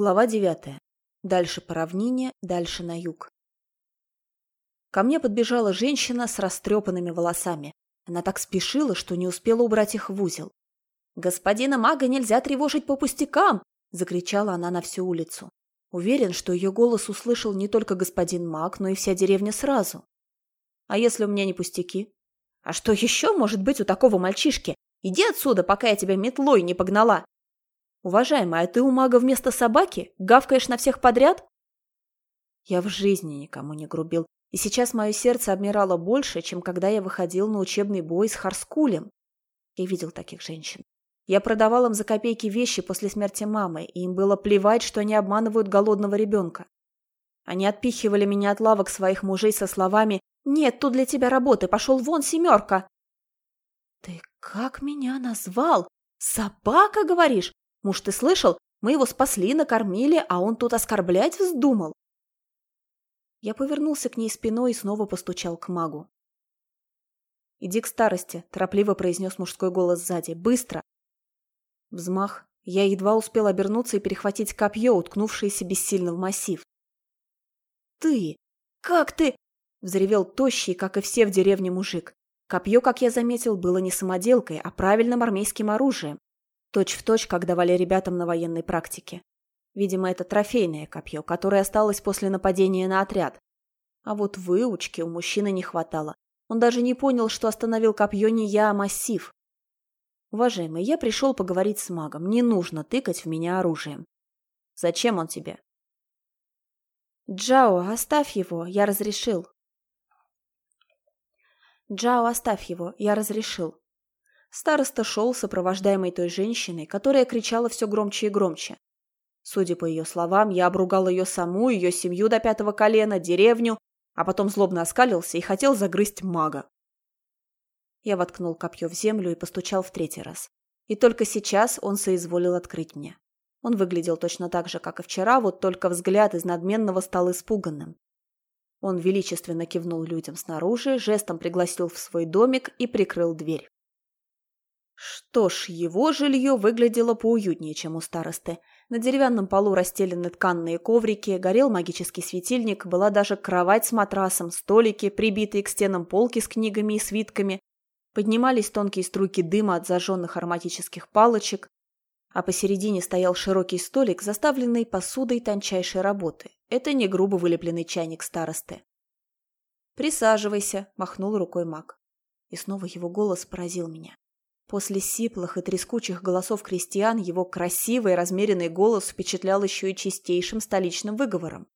Глава девятая. Дальше по равнине, дальше на юг. Ко мне подбежала женщина с растрепанными волосами. Она так спешила, что не успела убрать их в узел. «Господина мага нельзя тревожить по пустякам!» – закричала она на всю улицу. Уверен, что ее голос услышал не только господин маг, но и вся деревня сразу. «А если у меня не пустяки?» «А что еще может быть у такого мальчишки? Иди отсюда, пока я тебя метлой не погнала!» «Уважаемая, а ты у мага вместо собаки? Гавкаешь на всех подряд?» Я в жизни никому не грубил, и сейчас мое сердце обмирало больше, чем когда я выходил на учебный бой с Харскулем. Я видел таких женщин. Я продавал им за копейки вещи после смерти мамы, и им было плевать, что они обманывают голодного ребенка. Они отпихивали меня от лавок своих мужей со словами «Нет, тут для тебя работы, пошел вон, семерка!» «Ты как меня назвал? Собака, говоришь? Муж, ты слышал? Мы его спасли, накормили, а он тут оскорблять вздумал. Я повернулся к ней спиной и снова постучал к магу. «Иди к старости», – торопливо произнес мужской голос сзади. «Быстро!» Взмах. Я едва успел обернуться и перехватить копье, уткнувшееся бессильно в массив. «Ты! Как ты?» – взревел тощий, как и все в деревне мужик. Копье, как я заметил, было не самоделкой, а правильным армейским оружием. Точь в точь, как давали ребятам на военной практике. Видимо, это трофейное копье, которое осталось после нападения на отряд. А вот выучки у мужчины не хватало. Он даже не понял, что остановил копье не я, а массив. Уважаемый, я пришел поговорить с магом. Не нужно тыкать в меня оружием. Зачем он тебе? Джао, оставь его, я разрешил. Джао, оставь его, я разрешил. Староста шел, сопровождаемый той женщиной, которая кричала все громче и громче. Судя по ее словам, я обругал ее саму, ее семью до пятого колена, деревню, а потом злобно оскалился и хотел загрызть мага. Я воткнул копье в землю и постучал в третий раз. И только сейчас он соизволил открыть мне. Он выглядел точно так же, как и вчера, вот только взгляд из надменного стал испуганным. Он величественно кивнул людям снаружи, жестом пригласил в свой домик и прикрыл дверь. Что ж, его жилье выглядело поуютнее, чем у старосты. На деревянном полу расстелены тканные коврики, горел магический светильник, была даже кровать с матрасом, столики, прибитые к стенам полки с книгами и свитками. Поднимались тонкие струйки дыма от зажженных ароматических палочек, а посередине стоял широкий столик, заставленный посудой тончайшей работы. Это не грубо вылепленный чайник старосты. «Присаживайся», – махнул рукой маг. И снова его голос поразил меня. После сиплых и трескучих голосов крестьян его красивый размеренный голос впечатлял еще и чистейшим столичным выговором.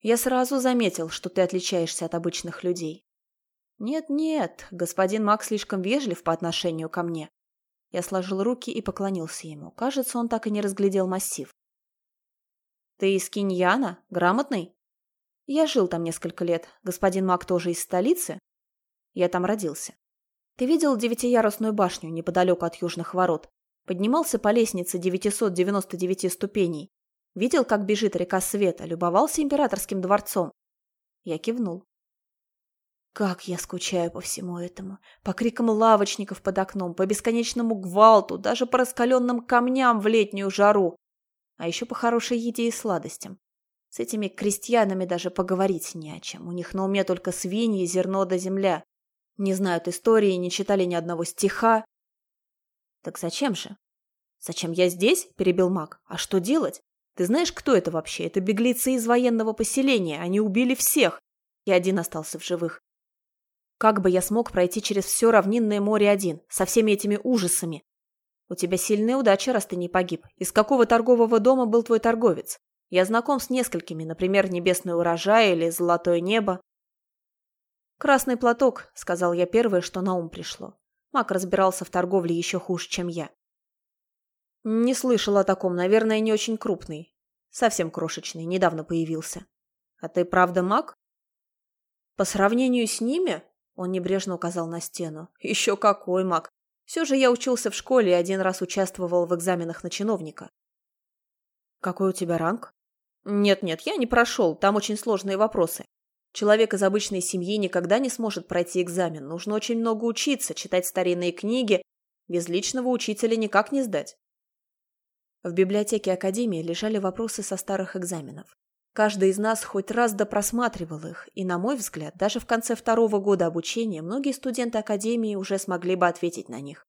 «Я сразу заметил, что ты отличаешься от обычных людей». «Нет-нет, господин Мак слишком вежлив по отношению ко мне». Я сложил руки и поклонился ему. Кажется, он так и не разглядел массив. «Ты из Киньяна? Грамотный?» «Я жил там несколько лет. Господин Мак тоже из столицы?» «Я там родился». Ты видел девятиярусную башню неподалеку от южных ворот? Поднимался по лестнице 999 ступеней. Видел, как бежит река Света, любовался императорским дворцом. Я кивнул. Как я скучаю по всему этому. По крикам лавочников под окном, по бесконечному гвалту, даже по раскаленным камням в летнюю жару. А еще по хорошей еде и сладостям. С этими крестьянами даже поговорить не о чем. У них на уме только свиньи, зерно да земля не знают истории, не читали ни одного стиха. Так зачем же? Зачем я здесь? Перебил маг. А что делать? Ты знаешь, кто это вообще? Это беглецы из военного поселения. Они убили всех. И один остался в живых. Как бы я смог пройти через все равнинное море один, со всеми этими ужасами? У тебя сильная удача, раз ты не погиб. Из какого торгового дома был твой торговец? Я знаком с несколькими, например, «Небесный урожай» или «Золотое небо». «Красный платок», — сказал я первое, что на ум пришло. Мак разбирался в торговле еще хуже, чем я. «Не слышал о таком, наверное, не очень крупный. Совсем крошечный, недавно появился. А ты правда маг?» «По сравнению с ними?» — он небрежно указал на стену. «Еще какой маг! Все же я учился в школе и один раз участвовал в экзаменах на чиновника». «Какой у тебя ранг?» «Нет-нет, я не прошел, там очень сложные вопросы. Человек из обычной семьи никогда не сможет пройти экзамен. Нужно очень много учиться, читать старинные книги. Без личного учителя никак не сдать. В библиотеке Академии лежали вопросы со старых экзаменов. Каждый из нас хоть раз допросматривал их, и, на мой взгляд, даже в конце второго года обучения многие студенты Академии уже смогли бы ответить на них.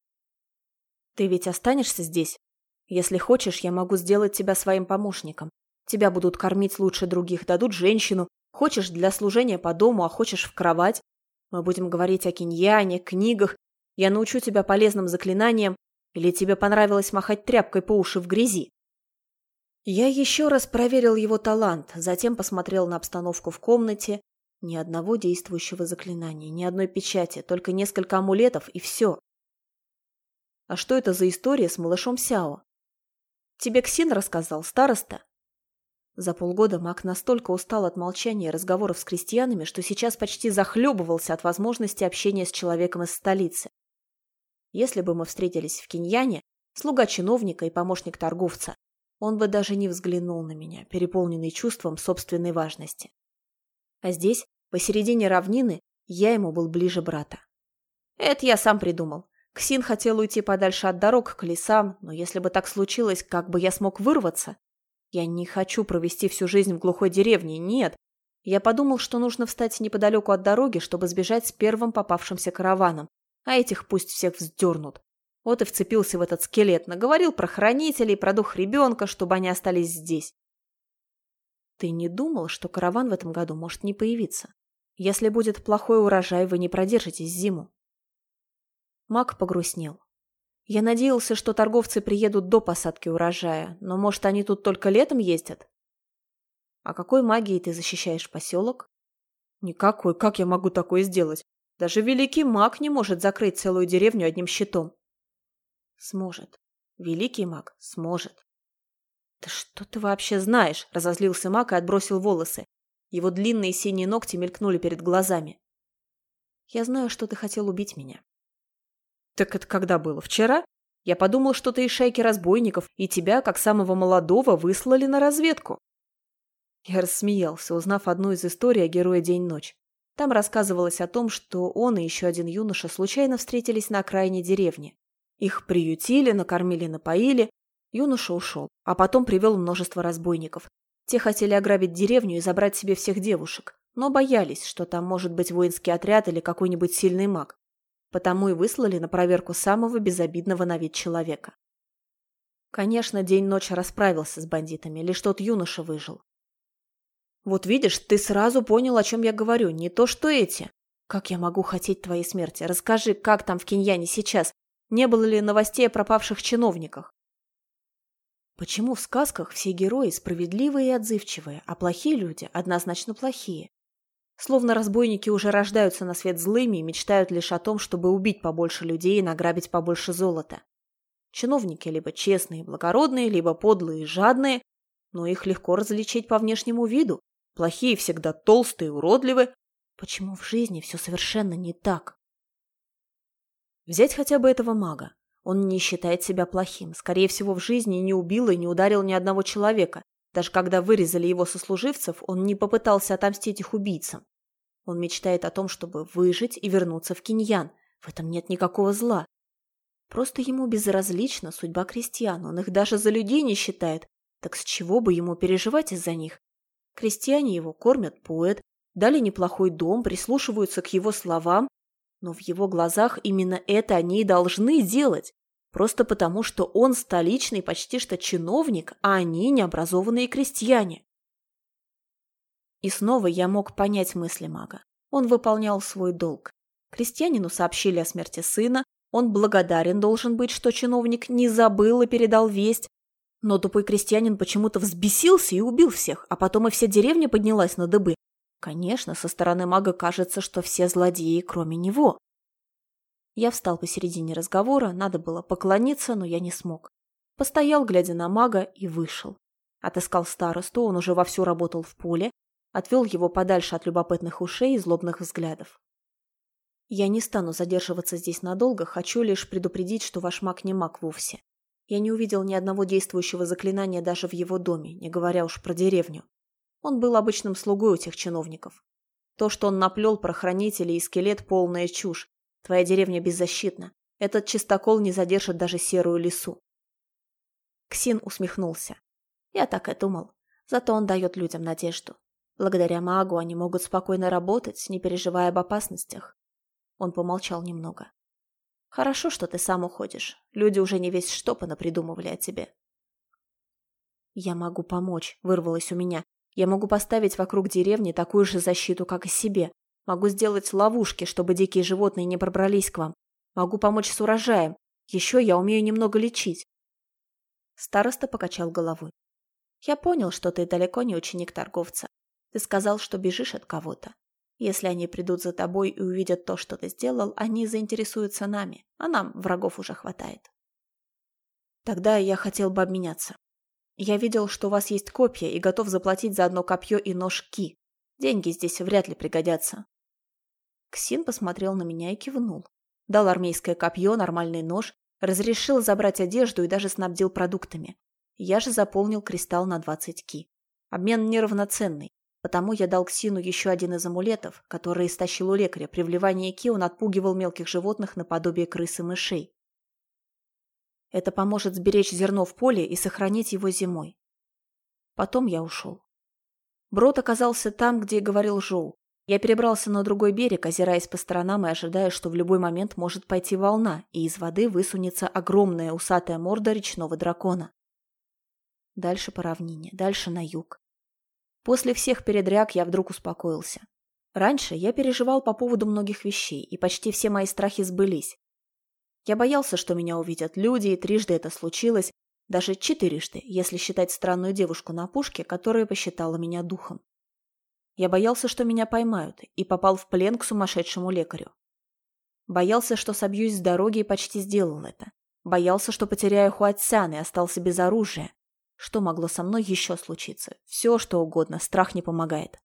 «Ты ведь останешься здесь? Если хочешь, я могу сделать тебя своим помощником. Тебя будут кормить лучше других, дадут женщину. Хочешь для служения по дому, а хочешь в кровать. Мы будем говорить о киньяне, книгах. Я научу тебя полезным заклинаниям. Или тебе понравилось махать тряпкой по уши в грязи?» Я еще раз проверил его талант, затем посмотрел на обстановку в комнате. Ни одного действующего заклинания, ни одной печати, только несколько амулетов и все. А что это за история с малышом Сяо? Тебе Ксин рассказал, староста? За полгода маг настолько устал от молчания и разговоров с крестьянами, что сейчас почти захлебывался от возможности общения с человеком из столицы. Если бы мы встретились в Киньяне, слуга чиновника и помощник торговца, он бы даже не взглянул на меня, переполненный чувством собственной важности. А здесь, посередине равнины, я ему был ближе брата. Это я сам придумал. Ксин хотел уйти подальше от дорог к лесам, но если бы так случилось, как бы я смог вырваться? Я не хочу провести всю жизнь в глухой деревне, нет. Я подумал, что нужно встать неподалеку от дороги, чтобы сбежать с первым попавшимся караваном, а этих пусть всех вздернут. Вот и вцепился в этот скелет, наговорил про хранителей, про дух ребенка, чтобы они остались здесь. Ты не думал, что караван в этом году может не появиться? Если будет плохой урожай, вы не продержитесь зиму. Мак погрустнел. Я надеялся, что торговцы приедут до посадки урожая, но, может, они тут только летом ездят? А какой магией ты защищаешь поселок? Никакой. Как я могу такое сделать? Даже великий маг не может закрыть целую деревню одним щитом. Сможет. Великий маг сможет. «Да что ты вообще знаешь?» – разозлился маг и отбросил волосы. Его длинные синие ногти мелькнули перед глазами. «Я знаю, что ты хотел убить меня». «Так это когда было? Вчера? Я подумал, что ты из шайки разбойников, и тебя, как самого молодого, выслали на разведку». Я рассмеялся, узнав одну из историй о герое День-ночь. Там рассказывалось о том, что он и еще один юноша случайно встретились на окраине деревни. Их приютили, накормили, напоили. Юноша ушел, а потом привел множество разбойников. Те хотели ограбить деревню и забрать себе всех девушек, но боялись, что там может быть воинский отряд или какой-нибудь сильный маг. Потому и выслали на проверку самого безобидного на вид человека. Конечно, день-ночь расправился с бандитами, лишь тот юноша выжил. Вот видишь, ты сразу понял, о чем я говорю, не то что эти. Как я могу хотеть твоей смерти? Расскажи, как там в Киньяне сейчас? Не было ли новостей о пропавших чиновниках? Почему в сказках все герои справедливые и отзывчивые, а плохие люди однозначно плохие? Словно разбойники уже рождаются на свет злыми и мечтают лишь о том, чтобы убить побольше людей и награбить побольше золота. Чиновники либо честные и благородные, либо подлые и жадные, но их легко различить по внешнему виду. Плохие всегда толстые и уродливы. Почему в жизни все совершенно не так? Взять хотя бы этого мага. Он не считает себя плохим. Скорее всего, в жизни не убил и не ударил ни одного человека. Даже когда вырезали его сослуживцев, он не попытался отомстить их убийцам. Он мечтает о том, чтобы выжить и вернуться в Киньян. В этом нет никакого зла. Просто ему безразлична судьба крестьян. Он их даже за людей не считает. Так с чего бы ему переживать из-за них? Крестьяне его кормят, поэт, дали неплохой дом, прислушиваются к его словам, но в его глазах именно это они и должны делать. Просто потому, что он столичный почти что чиновник, а они необразованные крестьяне. И снова я мог понять мысли мага. Он выполнял свой долг. Крестьянину сообщили о смерти сына, он благодарен должен быть, что чиновник не забыл и передал весть. Но тупой крестьянин почему-то взбесился и убил всех, а потом и вся деревня поднялась на дыбы, Конечно, со стороны мага кажется, что все злодеи, кроме него. Я встал посередине разговора, надо было поклониться, но я не смог. Постоял, глядя на мага, и вышел. Отыскал старосту, он уже вовсю работал в поле, отвел его подальше от любопытных ушей и злобных взглядов. Я не стану задерживаться здесь надолго, хочу лишь предупредить, что ваш маг не маг вовсе. Я не увидел ни одного действующего заклинания даже в его доме, не говоря уж про деревню. Он был обычным слугой у тех чиновников. То, что он наплел про хранителей и скелет, полная чушь. Твоя деревня беззащитна. Этот чистокол не задержит даже серую лису. Ксин усмехнулся. Я так и думал. Зато он дает людям надежду. Благодаря магу они могут спокойно работать, не переживая об опасностях. Он помолчал немного. Хорошо, что ты сам уходишь. Люди уже не весь что понапридумывали о тебе. Я могу помочь, вырвалось у меня. Я могу поставить вокруг деревни такую же защиту, как и себе. Могу сделать ловушки, чтобы дикие животные не пробрались к вам. Могу помочь с урожаем. Еще я умею немного лечить. Староста покачал головой. Я понял, что ты далеко не ученик торговца. Ты сказал, что бежишь от кого-то. Если они придут за тобой и увидят то, что ты сделал, они заинтересуются нами, а нам врагов уже хватает. Тогда я хотел бы обменяться. Я видел, что у вас есть копья и готов заплатить за одно копье и нож Ки. Деньги здесь вряд ли пригодятся. Ксин посмотрел на меня и кивнул. Дал армейское копье, нормальный нож, разрешил забрать одежду и даже снабдил продуктами. Я же заполнил кристалл на 20 ки. Обмен неравноценный. Потому я дал Ксину еще один из амулетов, который истощил у лекаря. При вливании ки он отпугивал мелких животных наподобие крыс и мышей. Это поможет сберечь зерно в поле и сохранить его зимой. Потом я ушел. Брод оказался там, где говорил Жоу. Я перебрался на другой берег, озираясь по сторонам и ожидая, что в любой момент может пойти волна, и из воды высунется огромная усатая морда речного дракона. Дальше по равнине, дальше на юг. После всех передряг я вдруг успокоился. Раньше я переживал по поводу многих вещей, и почти все мои страхи сбылись. Я боялся, что меня увидят люди, и трижды это случилось, даже четырежды, если считать странную девушку на пушке, которая посчитала меня духом. Я боялся, что меня поймают, и попал в плен к сумасшедшему лекарю. Боялся, что собьюсь с дороги и почти сделал это. Боялся, что потеряю Хуатсян и остался без оружия. Что могло со мной еще случиться? Все, что угодно, страх не помогает.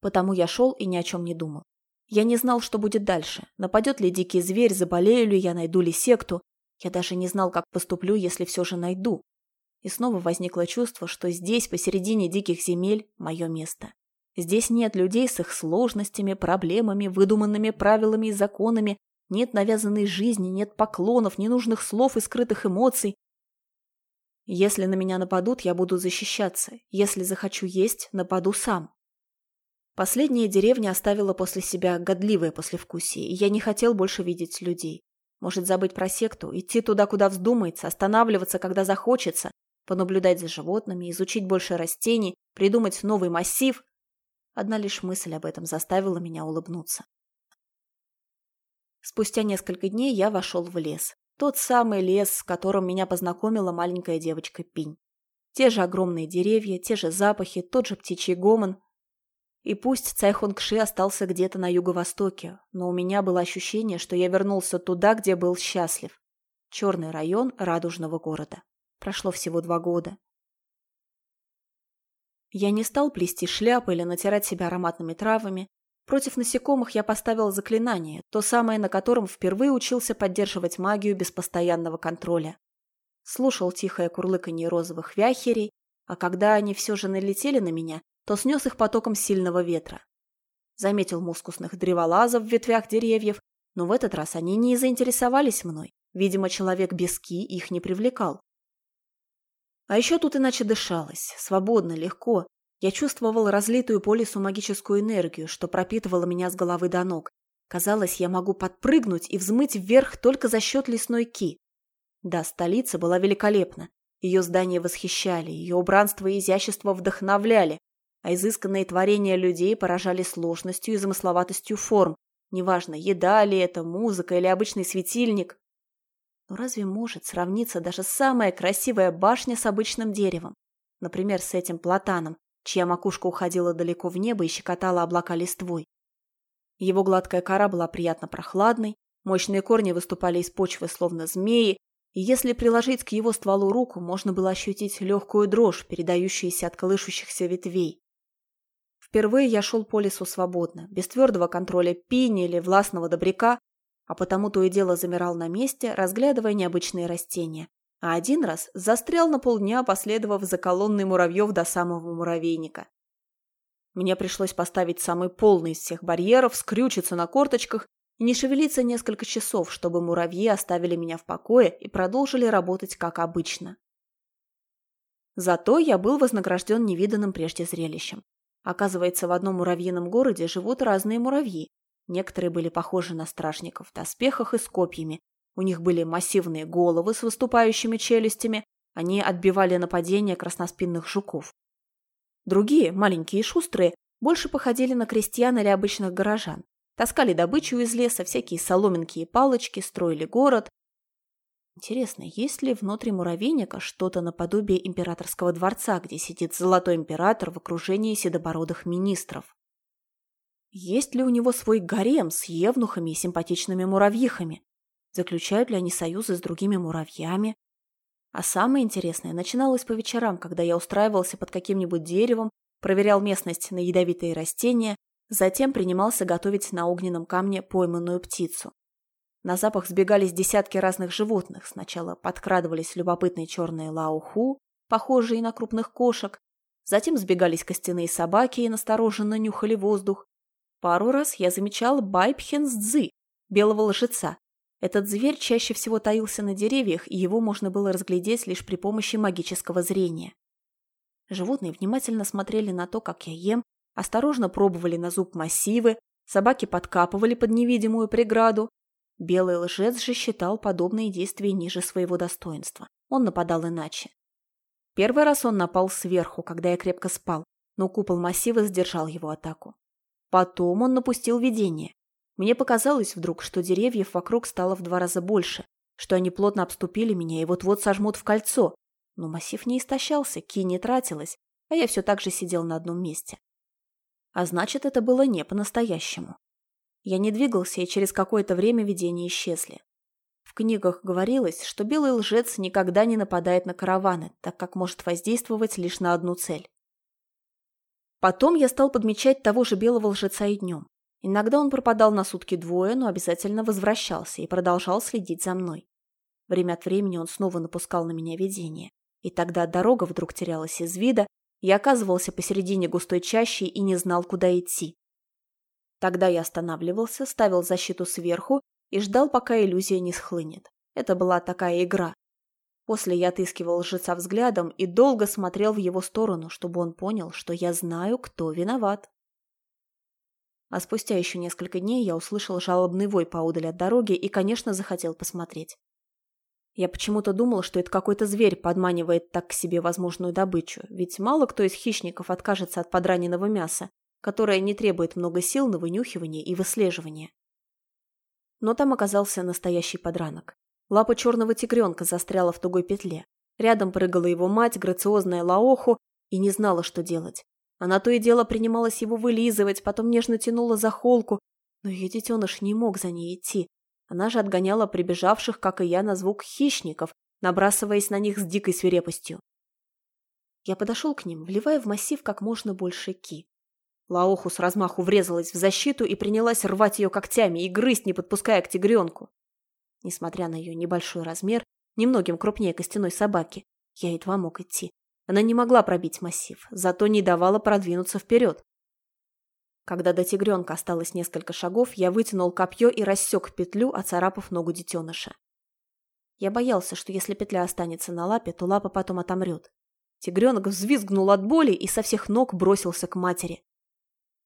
Потому я шел и ни о чем не думал. Я не знал, что будет дальше. Нападет ли дикий зверь, заболею ли я, найду ли секту. Я даже не знал, как поступлю, если все же найду. И снова возникло чувство, что здесь, посередине диких земель, мое место. Здесь нет людей с их сложностями, проблемами, выдуманными правилами и законами, нет навязанной жизни, нет поклонов, ненужных слов и скрытых эмоций, если на меня нападут, я буду защищаться. Если захочу есть, нападу сам. Последняя деревня оставила после себя годливое послевкусие, и я не хотел больше видеть людей. Может забыть про секту, идти туда, куда вздумается, останавливаться, когда захочется, понаблюдать за животными, изучить больше растений, придумать новый массив. Одна лишь мысль об этом заставила меня улыбнуться. Спустя несколько дней я вошел в лес. Тот самый лес, с которым меня познакомила маленькая девочка Пинь. Те же огромные деревья, те же запахи, тот же птичий гомон. И пусть Цайхонгши остался где-то на юго-востоке, но у меня было ощущение, что я вернулся туда, где был счастлив. Черный район радужного города. Прошло всего два года. Я не стал плести шляпы или натирать себя ароматными травами, Против насекомых я поставил заклинание, то самое, на котором впервые учился поддерживать магию без постоянного контроля. Слушал тихое курлыканье розовых вяхерей, а когда они все же налетели на меня, то снес их потоком сильного ветра. Заметил мускусных древолазов в ветвях деревьев, но в этот раз они не заинтересовались мной. Видимо, человек без ки их не привлекал. А еще тут иначе дышалось, свободно, легко, я чувствовал разлитую по лесу магическую энергию, что пропитывала меня с головы до ног. Казалось, я могу подпрыгнуть и взмыть вверх только за счет лесной ки. Да, столица была великолепна. Ее здания восхищали, ее убранство и изящество вдохновляли, а изысканные творения людей поражали сложностью и замысловатостью форм. Неважно, еда ли это, музыка или обычный светильник. Но разве может сравниться даже самая красивая башня с обычным деревом? Например, с этим платаном, чья макушка уходила далеко в небо и щекотала облака листвой. Его гладкая кора была приятно прохладной, мощные корни выступали из почвы, словно змеи, и если приложить к его стволу руку, можно было ощутить легкую дрожь, передающуюся от колышущихся ветвей. Впервые я шел по лесу свободно, без твердого контроля пини или властного добряка, а потому то и дело замирал на месте, разглядывая необычные растения, а один раз застрял на полдня, последовав за колонной муравьев до самого муравейника. Мне пришлось поставить самый полный из всех барьеров, скрючиться на корточках и не шевелиться несколько часов, чтобы муравьи оставили меня в покое и продолжили работать как обычно. Зато я был вознагражден невиданным прежде зрелищем. Оказывается, в одном муравьином городе живут разные муравьи. Некоторые были похожи на стражников в доспехах и с копьями. У них были массивные головы с выступающими челюстями. Они отбивали нападения красноспинных жуков. Другие, маленькие и шустрые, больше походили на крестьян или обычных горожан. Таскали добычу из леса, всякие соломинки и палочки, строили город. Интересно, есть ли внутри муравейника что-то наподобие императорского дворца, где сидит золотой император в окружении седобородых министров? Есть ли у него свой гарем с евнухами и симпатичными муравьихами? Заключают ли они союзы с другими муравьями? А самое интересное начиналось по вечерам, когда я устраивался под каким-нибудь деревом, проверял местность на ядовитые растения, Затем принимался готовить на огненном камне пойманную птицу. На запах сбегались десятки разных животных. Сначала подкрадывались любопытные черные лауху, похожие на крупных кошек. Затем сбегались костяные собаки и настороженно нюхали воздух. Пару раз я замечал байпхенсдзы, белого лжеца. Этот зверь чаще всего таился на деревьях, и его можно было разглядеть лишь при помощи магического зрения. Животные внимательно смотрели на то, как я ем, осторожно пробовали на зуб массивы, собаки подкапывали под невидимую преграду. Белый лжец же считал подобные действия ниже своего достоинства. Он нападал иначе. Первый раз он напал сверху, когда я крепко спал, но купол массива сдержал его атаку. Потом он напустил видение. Мне показалось вдруг, что деревьев вокруг стало в два раза больше, что они плотно обступили меня и вот-вот сожмут в кольцо. Но массив не истощался, ки не тратилась, а я все так же сидел на одном месте. А значит, это было не по-настоящему. Я не двигался, и через какое-то время видения исчезли. В книгах говорилось, что белый лжец никогда не нападает на караваны, так как может воздействовать лишь на одну цель. Потом я стал подмечать того же белого лжеца и днем. Иногда он пропадал на сутки двое, но обязательно возвращался и продолжал следить за мной. Время от времени он снова напускал на меня видение. И тогда дорога вдруг терялась из вида, я оказывался посередине густой чащи и не знал, куда идти. Тогда я останавливался, ставил защиту сверху и ждал, пока иллюзия не схлынет. Это была такая игра. После я отыскивал лжеца взглядом и долго смотрел в его сторону, чтобы он понял, что я знаю, кто виноват. А спустя еще несколько дней я услышал жалобный вой поодаль от дороги и, конечно, захотел посмотреть. Я почему-то думал, что это какой-то зверь подманивает так к себе возможную добычу, ведь мало кто из хищников откажется от подраненного мяса, которое не требует много сил на вынюхивание и выслеживание. Но там оказался настоящий подранок. Лапа черного тигренка застряла в тугой петле. Рядом прыгала его мать, грациозная Лаоху, и не знала, что делать. Она то и дело принималась его вылизывать, потом нежно тянула за холку, но ее детеныш не мог за ней идти, она же отгоняла прибежавших, как и я, на звук хищников, набрасываясь на них с дикой свирепостью. Я подошел к ним, вливая в массив как можно больше ки. Лаоху с размаху врезалась в защиту и принялась рвать ее когтями и грызть, не подпуская к тигренку. Несмотря на ее небольшой размер, немногим крупнее костяной собаки, я едва мог идти. Она не могла пробить массив, зато не давала продвинуться вперед. Когда до тигренка осталось несколько шагов, я вытянул копье и рассек петлю, оцарапав ногу детеныша. Я боялся, что если петля останется на лапе, то лапа потом отомрет. Тигренок взвизгнул от боли и со всех ног бросился к матери.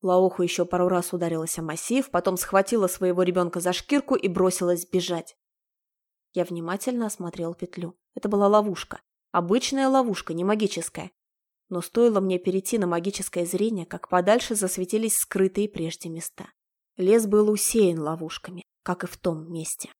Лауху еще пару раз ударилась о массив, потом схватила своего ребенка за шкирку и бросилась бежать. Я внимательно осмотрел петлю. Это была ловушка. Обычная ловушка, не магическая. Но стоило мне перейти на магическое зрение, как подальше засветились скрытые прежде места. Лес был усеян ловушками, как и в том месте.